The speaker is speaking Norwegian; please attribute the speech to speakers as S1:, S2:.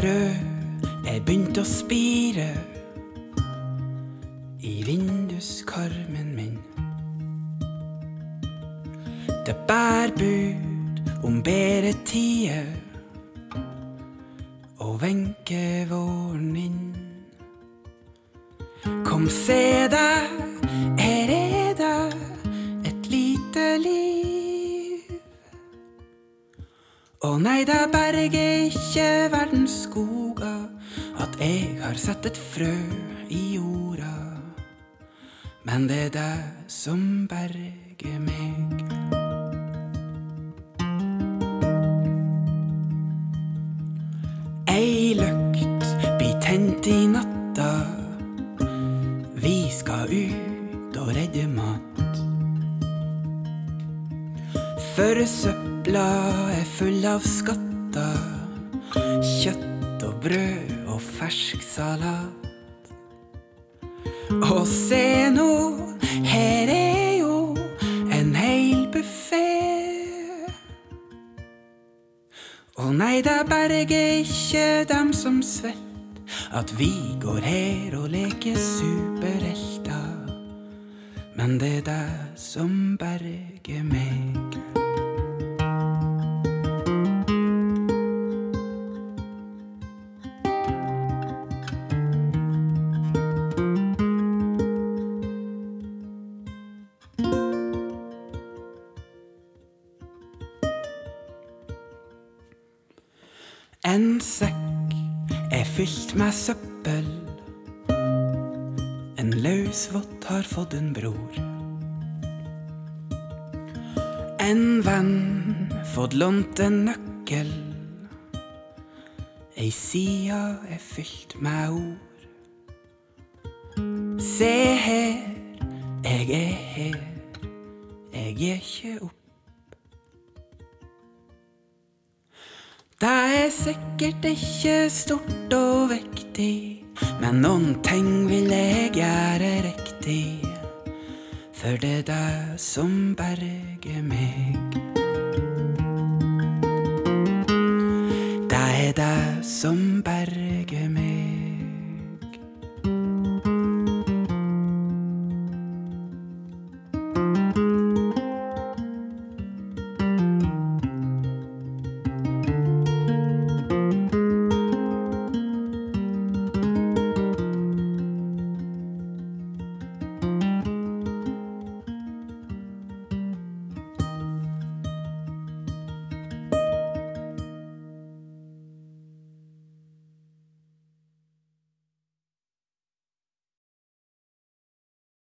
S1: frø er begynt å spire i vinduskarmen min. Det bær bud om bedre tider og venke våren inn. Kom, se deg, Å nei, det berger ikke verdens skoger at jeg har sett et frø i jorda. Men det er det som berger meg. Ei løkt blir tent i natta. Vi skal ut og redde mat. For søpla er full av skatter. Kjøtt og brød og fersk salat. Og se nå, her er jo en heil buffé. Å nei, det berger ikke dem som svett at vi går her og leker superhelter. Men det er det som berger meg. En sekk er fylt med søppel. En løsvott har fått en bror. En venn fått lånt en nøkkel. Ei sida er fylt med ord. Se her, jeg er her. Jeg er ikke opp. Det er sikkert ikke stort og vektig, men noen ting vil jeg gjøre riktig. For det er det som berger meg. Det er det som berger meg.